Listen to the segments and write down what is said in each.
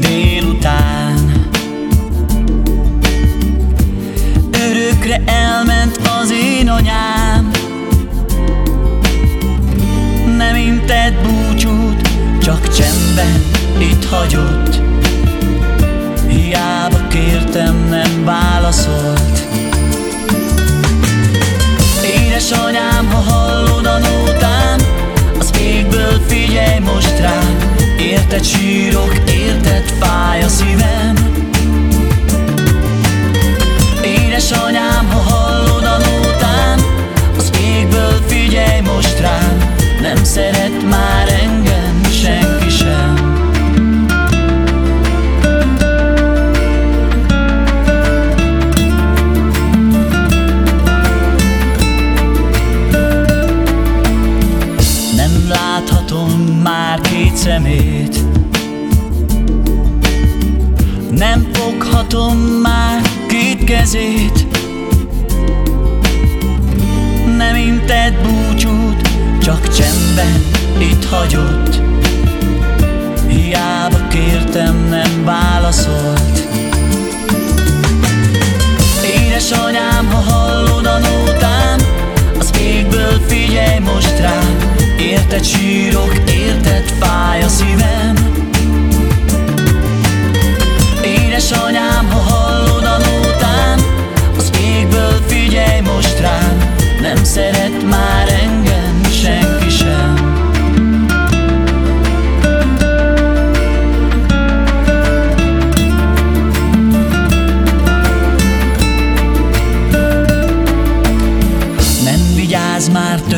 délután. Örökre elment az én anyám. Nem intett búcsút, csak csendben itt hagyott. Hiába kértem, nem válaszolt Érted sírok, érted fáj a szívem. Édesanyám, ha hallod a nótám Az égből figyelj most rám Nem szeret már engem senki sem. Nem láthatom már két szemét Nem foghatom már két kezét. Nem intett búcsút, csak csendben itt hagyott. Hiába kértem, nem válaszolt. Édesanyám, ha hallod a nótám Az égből figyelj most rám. Érted sírok, érted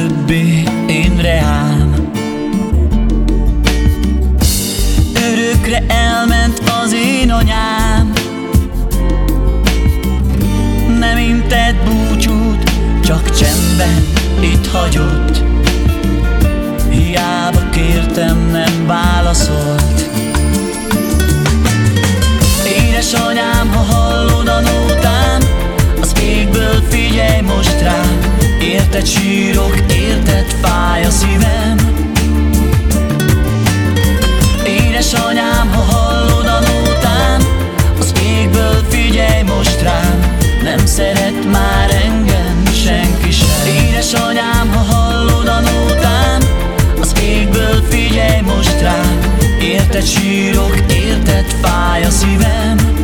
többé én reám. Örökre elment az én anyám. Nem intett búcsút, csak csendben itt hagyott. Hiába kértem, nem válaszolt. Édesanyám, ha hallod a nótám Az égből figyelj most Érted sírok, érted fáj a szívem. Édesanyám, ha hallod a nótám Az égből figyelj most rám. Nem szeret már engem senki sem. Édesanyám, ha hallod a nótám Az égből figyelj most rám. Érted sírok, érted fáj a szívem.